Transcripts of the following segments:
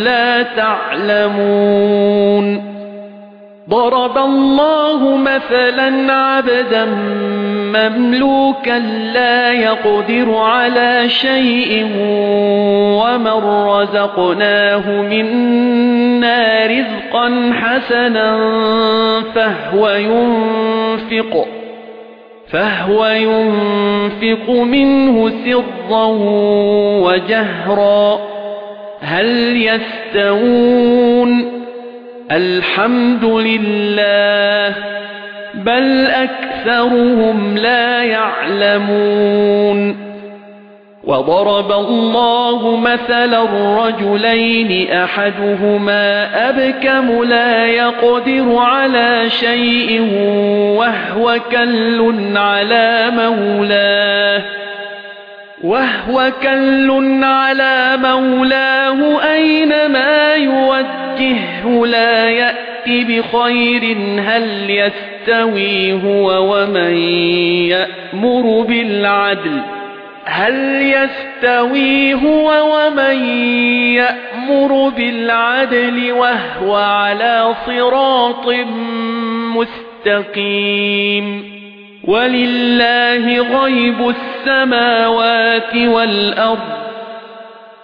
لَا تَعْلَمُونَ ضَرَبَ اللَّهُ مَثَلًا عَبْدًا مَمْلُوكًا لَّا يَقْدِرُ عَلَى شَيْءٍ وَمَن رَّزَقْنَاهُ مِنَّا رِزْقًا حَسَنًا فَهُوَ يُنفِقُ فَهُوَ يُنفِقُ مِنْهُ سِرًّا وَجَهْرًا هَلْ يَسْتَوُونَ؟ الْحَمْدُ لِلَّهِ بَلْ أَكْثَرُهُمْ لَا يَعْلَمُونَ. وَضَرَبَ اللَّهُ مَثَلًا رَجُلَيْنِ أَحَدُهُمَا أَبْكَمُ لَا يَقْدِرُ عَلَى شَيْءٍ وَهُوَ كَلٌّ عَلَى مَوْلَاهُ. وَهُوَ كَلٌّ عَلَى مَوْلَاهُ. أَيْنَمَا يُوَجِّههُّ لَا يَأْتِ بِخَيْرٍ هَلْ يَسْتَوِي هُوَ وَمَن يَأْمُرُ بِالْعَدْلِ؟ هَلْ يَسْتَوِي هُوَ وَمَن يَأْمُرُ بِالْعَدْلِ وَهُوَ عَلَى صِرَاطٍ مُسْتَقِيمٍ؟ وَلِلَّهِ غَيْبُ السَّمَاوَاتِ وَالْأَرْضِ.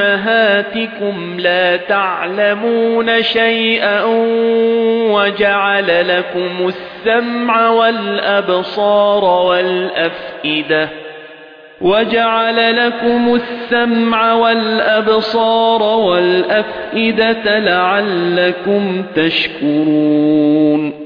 أُمَّهَاتِكُمْ لَا تَعْلَمُونَ شَيْئًا وَجَعَلَ لَكُمُ السَّمْعَ وَالْأَبْصَارَ وَالْأَفْئِدَةَ وَجَعَلَ لَكُمُ السَّمْعَ وَالْأَبْصَارَ وَالْأَفْئِدَةَ لَعَلَّكُمْ تَشْكُرُونَ